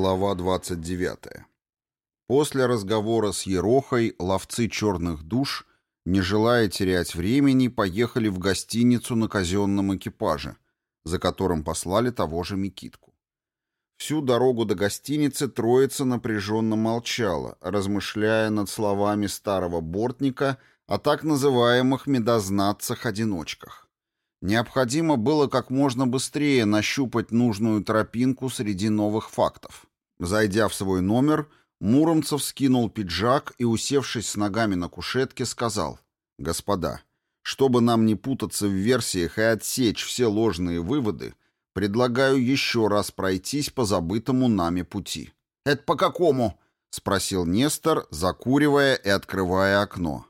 Глава 29. После разговора с Ерохой ловцы черных душ, не желая терять времени, поехали в гостиницу на казенном экипаже, за которым послали того же Микитку. Всю дорогу до гостиницы троица напряженно молчала, размышляя над словами старого бортника о так называемых медознатцах-одиночках. Необходимо было как можно быстрее нащупать нужную тропинку среди новых фактов. Зайдя в свой номер, Муромцев скинул пиджак и, усевшись с ногами на кушетке, сказал «Господа, чтобы нам не путаться в версиях и отсечь все ложные выводы, предлагаю еще раз пройтись по забытому нами пути». «Это по какому?» — спросил Нестор, закуривая и открывая окно.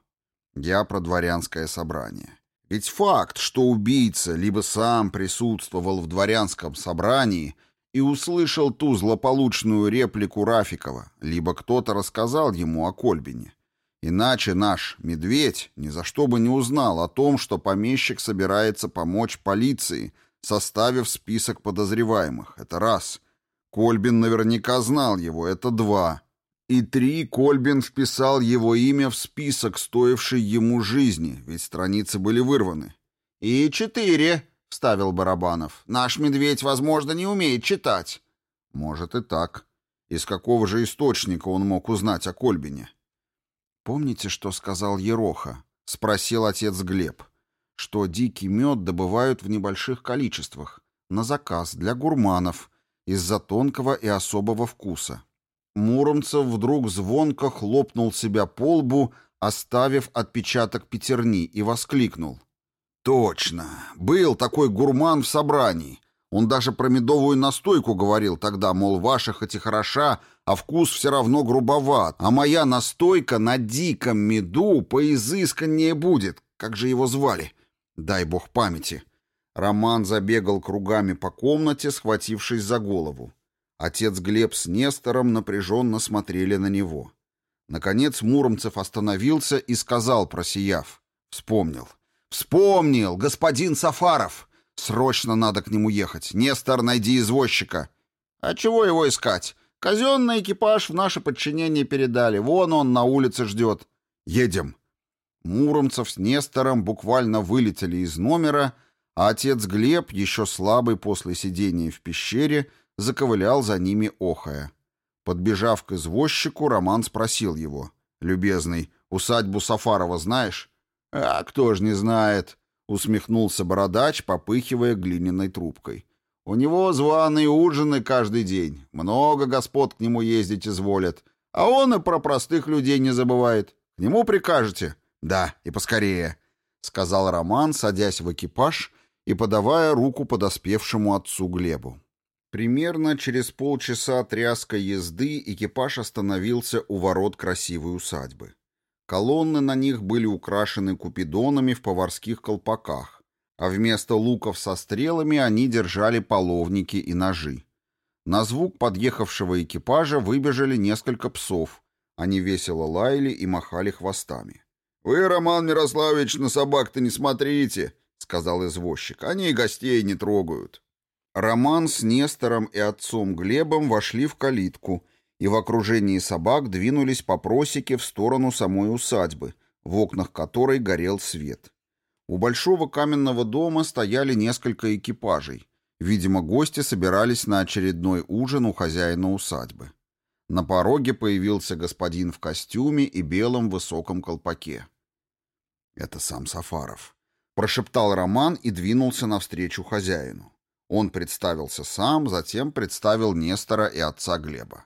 «Я про дворянское собрание». Ведь факт, что убийца либо сам присутствовал в дворянском собрании — и услышал ту злополучную реплику Рафикова, либо кто-то рассказал ему о Кольбине. Иначе наш «медведь» ни за что бы не узнал о том, что помещик собирается помочь полиции, составив список подозреваемых. Это раз. Кольбин наверняка знал его. Это два. И три, Кольбин вписал его имя в список, стоивший ему жизни, ведь страницы были вырваны. И четыре. — вставил Барабанов. «Наш медведь, возможно, не умеет читать». «Может, и так. Из какого же источника он мог узнать о Кольбине?» «Помните, что сказал Ероха?» — спросил отец Глеб. «Что дикий мед добывают в небольших количествах, на заказ, для гурманов, из-за тонкого и особого вкуса». Муромцев вдруг звонко хлопнул себя по лбу, оставив отпечаток пятерни, и воскликнул. Точно. Был такой гурман в собрании. Он даже про медовую настойку говорил тогда, мол, ваша хоть и хороша, а вкус все равно грубоват, а моя настойка на диком меду поизысканнее будет. Как же его звали? Дай бог памяти. Роман забегал кругами по комнате, схватившись за голову. Отец Глеб с Нестором напряженно смотрели на него. Наконец Муромцев остановился и сказал, просияв. Вспомнил. «Вспомнил, господин Сафаров! Срочно надо к нему ехать. Нестор, найди извозчика!» «А чего его искать? Казенный экипаж в наше подчинение передали. Вон он на улице ждет. Едем!» Муромцев с Нестором буквально вылетели из номера, а отец Глеб, еще слабый после сидения в пещере, заковылял за ними охая. Подбежав к извозчику, Роман спросил его. «Любезный, усадьбу Сафарова знаешь?» «А кто ж не знает?» — усмехнулся бородач, попыхивая глиняной трубкой. «У него званые ужины каждый день. Много господ к нему ездить изволят. А он и про простых людей не забывает. К нему прикажете?» «Да, и поскорее», — сказал Роман, садясь в экипаж и подавая руку подоспевшему отцу Глебу. Примерно через полчаса тряска езды экипаж остановился у ворот красивой усадьбы. Колонны на них были украшены купидонами в поварских колпаках, а вместо луков со стрелами они держали половники и ножи. На звук подъехавшего экипажа выбежали несколько псов. Они весело лаяли и махали хвостами. «Вы, Роман Мирославович, на собак-то не смотрите!» — сказал извозчик. «Они и гостей не трогают». Роман с Нестором и отцом Глебом вошли в калитку — и в окружении собак двинулись по просеке в сторону самой усадьбы, в окнах которой горел свет. У большого каменного дома стояли несколько экипажей. Видимо, гости собирались на очередной ужин у хозяина усадьбы. На пороге появился господин в костюме и белом высоком колпаке. «Это сам Сафаров», — прошептал Роман и двинулся навстречу хозяину. Он представился сам, затем представил Нестора и отца Глеба.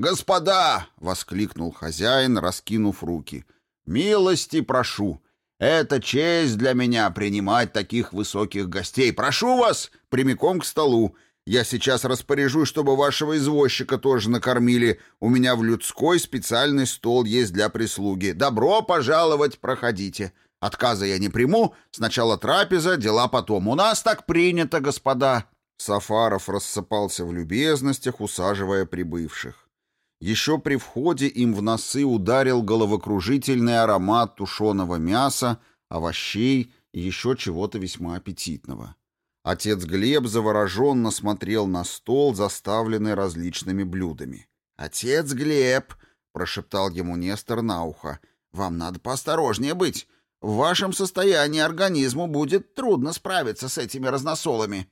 «Господа!» — воскликнул хозяин, раскинув руки. «Милости прошу! Это честь для меня принимать таких высоких гостей! Прошу вас прямиком к столу! Я сейчас распоряжусь, чтобы вашего извозчика тоже накормили. У меня в людской специальный стол есть для прислуги. Добро пожаловать, проходите!» Отказа я не приму, сначала трапеза, дела потом. У нас так принято, господа!» Сафаров рассыпался в любезностях, усаживая прибывших. Еще при входе им в носы ударил головокружительный аромат тушеного мяса, овощей и еще чего-то весьма аппетитного. Отец Глеб завороженно смотрел на стол, заставленный различными блюдами. «Отец Глеб!» — прошептал ему Нестор на ухо. «Вам надо поосторожнее быть. В вашем состоянии организму будет трудно справиться с этими разносолами».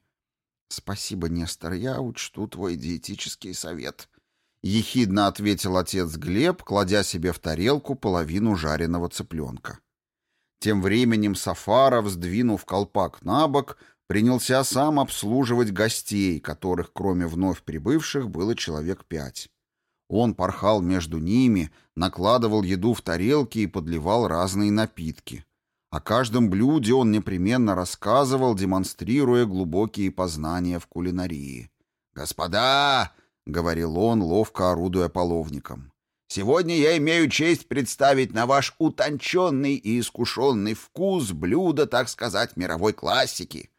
«Спасибо, Нестор, я учту твой диетический совет», — ехидно ответил отец Глеб, кладя себе в тарелку половину жареного цыпленка. Тем временем Сафаров, сдвинув колпак на бок, принялся сам обслуживать гостей, которых, кроме вновь прибывших, было человек пять. Он порхал между ними, накладывал еду в тарелки и подливал разные напитки. О каждом блюде он непременно рассказывал, демонстрируя глубокие познания в кулинарии. «Господа!» — говорил он, ловко орудуя половником. «Сегодня я имею честь представить на ваш утонченный и искушенный вкус блюда, так сказать, мировой классики.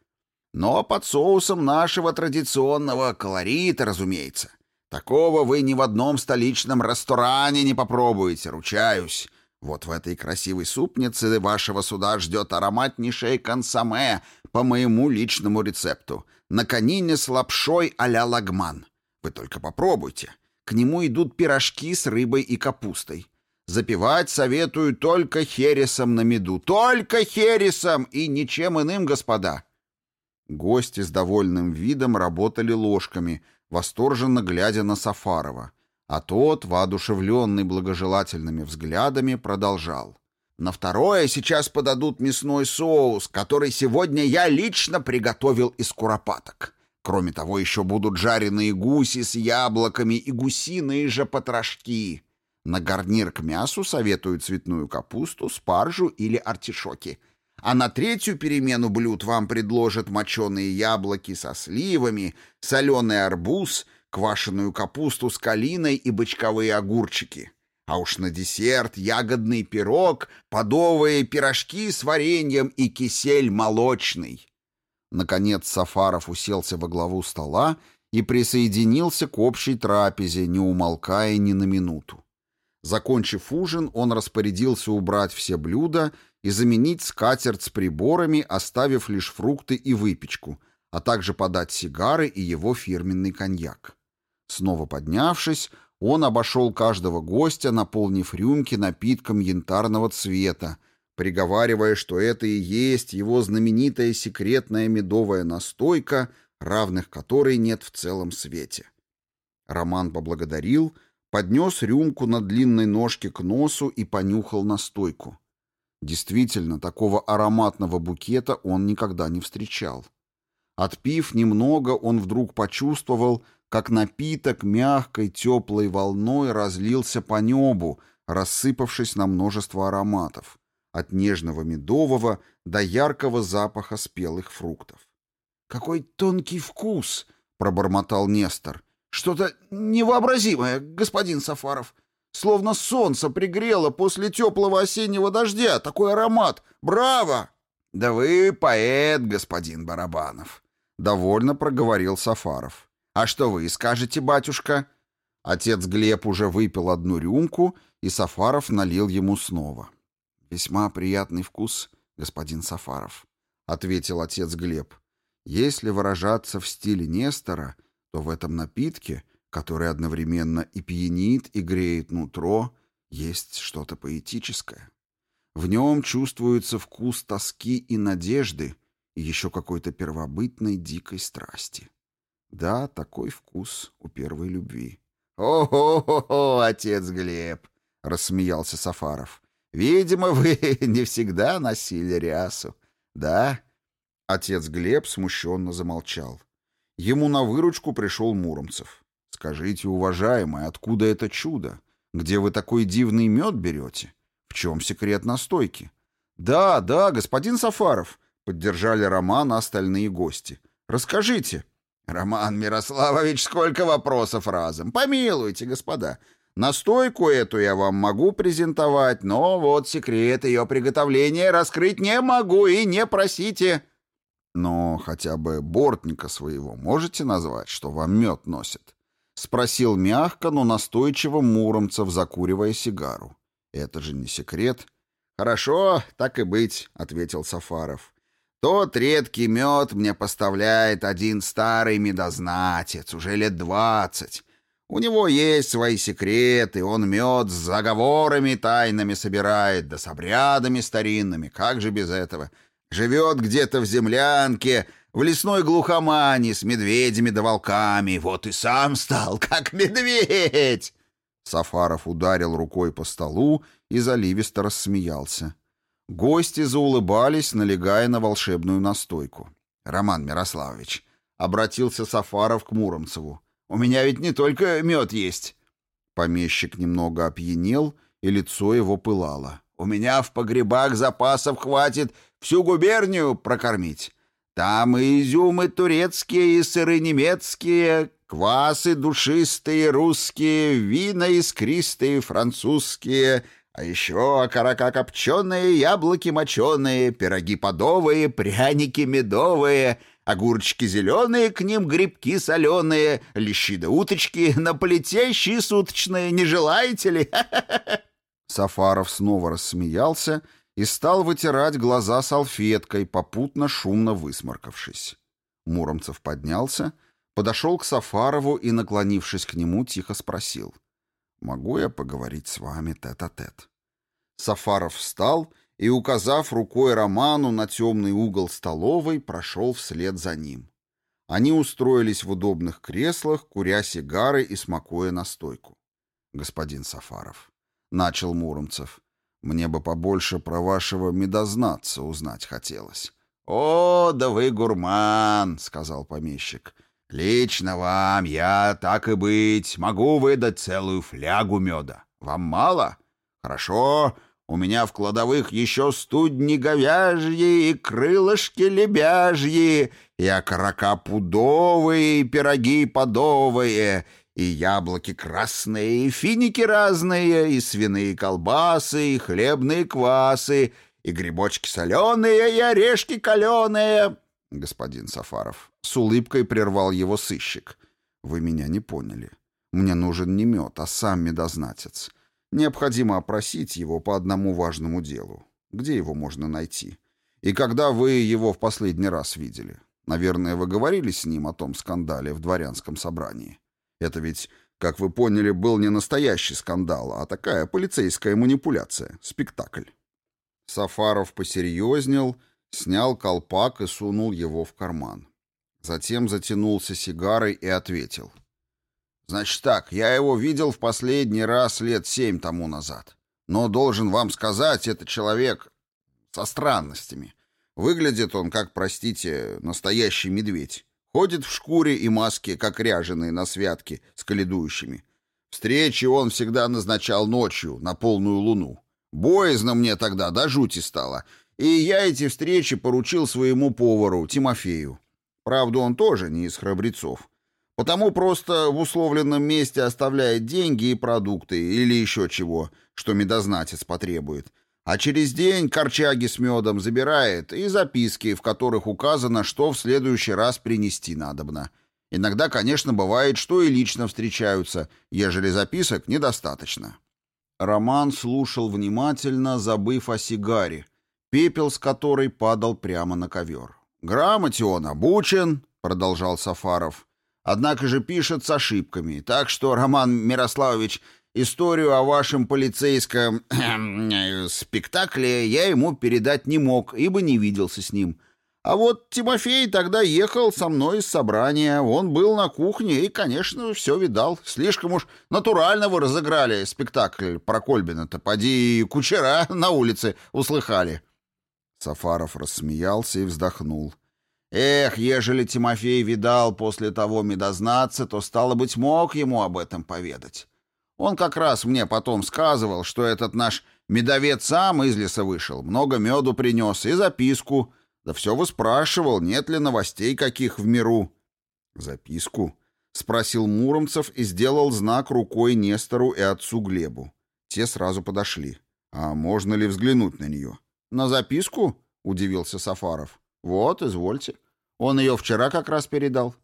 Но под соусом нашего традиционного колорита, разумеется. Такого вы ни в одном столичном ресторане не попробуете, ручаюсь. Вот в этой красивой супнице вашего суда ждет ароматнейшее консоме по моему личному рецепту. На конине с лапшой а-ля лагман». Вы только попробуйте. К нему идут пирожки с рыбой и капустой. Запивать советую только хересом на меду. Только хересом и ничем иным, господа. Гости с довольным видом работали ложками, восторженно глядя на Сафарова. А тот, воодушевленный благожелательными взглядами, продолжал. На второе сейчас подадут мясной соус, который сегодня я лично приготовил из куропаток. Кроме того, еще будут жареные гуси с яблоками и гусиные же потрошки. На гарнир к мясу советую цветную капусту, спаржу или артишоки. А на третью перемену блюд вам предложат моченые яблоки со сливами, соленый арбуз, квашеную капусту с калиной и бочковые огурчики. А уж на десерт ягодный пирог, подовые пирожки с вареньем и кисель молочный. Наконец Сафаров уселся во главу стола и присоединился к общей трапезе, не умолкая ни на минуту. Закончив ужин, он распорядился убрать все блюда и заменить скатерть с приборами, оставив лишь фрукты и выпечку, а также подать сигары и его фирменный коньяк. Снова поднявшись, он обошел каждого гостя, наполнив рюмки напитком янтарного цвета, приговаривая, что это и есть его знаменитая секретная медовая настойка, равных которой нет в целом свете. Роман поблагодарил, поднес рюмку на длинной ножке к носу и понюхал настойку. Действительно, такого ароматного букета он никогда не встречал. Отпив немного, он вдруг почувствовал, как напиток мягкой теплой волной разлился по небу, рассыпавшись на множество ароматов от нежного медового до яркого запаха спелых фруктов. «Какой тонкий вкус!» — пробормотал Нестор. «Что-то невообразимое, господин Сафаров. Словно солнце пригрело после теплого осеннего дождя. Такой аромат! Браво!» «Да вы поэт, господин Барабанов!» — довольно проговорил Сафаров. «А что вы скажете, батюшка?» Отец Глеб уже выпил одну рюмку, и Сафаров налил ему снова. «Весьма приятный вкус, господин Сафаров», — ответил отец Глеб. «Если выражаться в стиле Нестора, то в этом напитке, который одновременно и пьянит, и греет нутро, есть что-то поэтическое. В нем чувствуется вкус тоски и надежды, и еще какой-то первобытной дикой страсти. Да, такой вкус у первой любви. «О-хо-хо-хо, отец Глеб!» — рассмеялся Сафаров. Видимо, вы не всегда носили рясу, да?» Отец Глеб смущенно замолчал. Ему на выручку пришел Муромцев. «Скажите, уважаемый, откуда это чудо? Где вы такой дивный мед берете? В чем секрет настойки?» «Да, да, господин Сафаров», — поддержали Роман остальные гости. «Расскажите». «Роман Мирославович, сколько вопросов разом! Помилуйте, господа! Настойку эту я вам могу презентовать, но вот секрет ее приготовления раскрыть не могу и не просите. Но хотя бы бортника своего можете назвать, что вам мед носит? Спросил мягко, но настойчиво Муромцев, закуривая сигару. Это же не секрет. Хорошо, так и быть, ответил Сафаров. Тот редкий мед мне поставляет один старый медознатец, уже лет двадцать. У него есть свои секреты, он мед с заговорами тайными собирает, да с обрядами старинными, как же без этого? Живет где-то в землянке, в лесной глухомане, с медведями да волками, вот и сам стал, как медведь!» Сафаров ударил рукой по столу и заливисто рассмеялся. Гости заулыбались, налегая на волшебную настойку. «Роман Мирославович», — обратился Сафаров к Муромцеву, — у меня ведь не только мед есть». Помещик немного опьянел, и лицо его пылало. «У меня в погребах запасов хватит всю губернию прокормить. Там и изюмы турецкие, и сыры немецкие, квасы душистые русские, вина искристые французские, а еще окорока копченые, яблоки моченые, пироги подовые, пряники медовые, огурчики зеленые, к ним грибки соленые, лещи да уточки, на плите щи суточные, не желаете ли?» Сафаров снова рассмеялся и стал вытирать глаза салфеткой, попутно шумно высморкавшись. Муромцев поднялся, подошел к Сафарову и, наклонившись к нему, тихо спросил. «Могу я поговорить с вами тет-а-тет?» -а -тет? Сафаров встал и, указав рукой Роману на темный угол столовой, прошел вслед за ним. Они устроились в удобных креслах, куря сигары и смакуя настойку. «Господин Сафаров», — начал Муромцев, — «мне бы побольше про вашего медознатца узнать хотелось». «О, да вы гурман!» — сказал помещик. «Лично вам я, так и быть, могу выдать целую флягу меда. Вам мало? Хорошо, у меня в кладовых еще студни говяжьи и крылышки лебяжьи, и окорока пудовые, и пироги подовые, и яблоки красные, и финики разные, и свиные колбасы, и хлебные квасы, и грибочки соленые, и орешки каленые. Господин Сафаров с улыбкой прервал его сыщик. Вы меня не поняли. Мне нужен не мед, а сам медознатец. Необходимо опросить его по одному важному делу. Где его можно найти? И когда вы его в последний раз видели? Наверное, вы говорили с ним о том скандале в дворянском собрании. Это ведь, как вы поняли, был не настоящий скандал, а такая полицейская манипуляция, спектакль. Сафаров посерьезнел, снял колпак и сунул его в карман. Затем затянулся сигарой и ответил. Значит так, я его видел в последний раз лет семь тому назад. Но должен вам сказать, это человек со странностями. Выглядит он, как, простите, настоящий медведь. Ходит в шкуре и маске, как ряженые на святке, с каледующими. Встречи он всегда назначал ночью, на полную луну. Боязно мне тогда, до жути стало. И я эти встречи поручил своему повару, Тимофею. Правда, он тоже не из храбрецов. Потому просто в условленном месте оставляет деньги и продукты или еще чего, что медознатец потребует. А через день корчаги с медом забирает и записки, в которых указано, что в следующий раз принести надобно. Иногда, конечно, бывает, что и лично встречаются, ежели записок недостаточно. Роман слушал внимательно, забыв о сигаре, пепел с которой падал прямо на ковер. «Грамоте он обучен», — продолжал Сафаров, — Однако же пишет с ошибками, так что, Роман Мирославович, историю о вашем полицейском спектакле я ему передать не мог, ибо не виделся с ним. А вот Тимофей тогда ехал со мной из собрания, он был на кухне и, конечно, все видал. Слишком уж натурально вы разыграли спектакль про Кольбина-то, поди кучера на улице услыхали». Сафаров рассмеялся и вздохнул. Эх, ежели Тимофей видал после того медознаца, то, стало быть, мог ему об этом поведать. Он как раз мне потом сказывал, что этот наш медовец сам из леса вышел, много меду принес и записку. Да все выспрашивал, нет ли новостей каких в миру. «Записку?» — спросил Муромцев и сделал знак рукой Нестору и отцу Глебу. Те сразу подошли. «А можно ли взглянуть на нее?» «На записку?» — удивился Сафаров. «Вот, извольте. Он ее вчера как раз передал».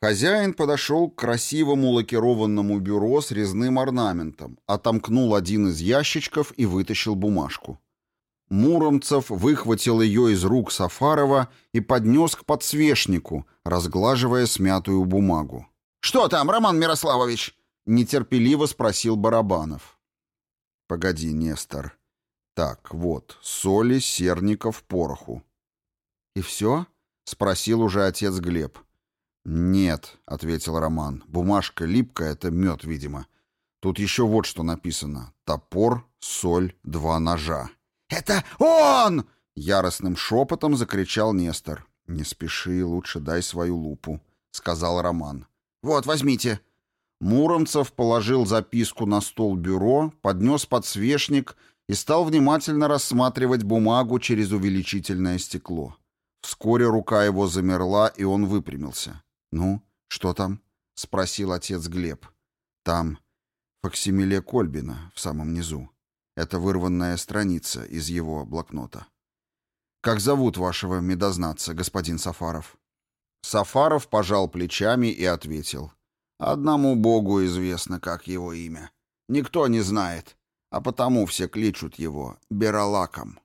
Хозяин подошел к красивому лакированному бюро с резным орнаментом, отомкнул один из ящичков и вытащил бумажку. Муромцев выхватил ее из рук Сафарова и поднес к подсвечнику, разглаживая смятую бумагу. «Что там, Роман Мирославович?» — нетерпеливо спросил Барабанов. «Погоди, Нестор. Так, вот, соли, серников, пороху. «И все?» — спросил уже отец Глеб. «Нет», — ответил Роман. «Бумажка липкая, это мед, видимо. Тут еще вот что написано. Топор, соль, два ножа». «Это он!» — яростным шепотом закричал Нестор. «Не спеши, лучше дай свою лупу», — сказал Роман. «Вот, возьмите». Муромцев положил записку на стол бюро, поднес подсвечник и стал внимательно рассматривать бумагу через увеличительное стекло. Вскоре рука его замерла, и он выпрямился. «Ну, что там?» — спросил отец Глеб. «Там факсимиле Кольбина в самом низу. Это вырванная страница из его блокнота». «Как зовут вашего медознаться, господин Сафаров?» Сафаров пожал плечами и ответил. «Одному Богу известно, как его имя. Никто не знает, а потому все кличут его Бералаком».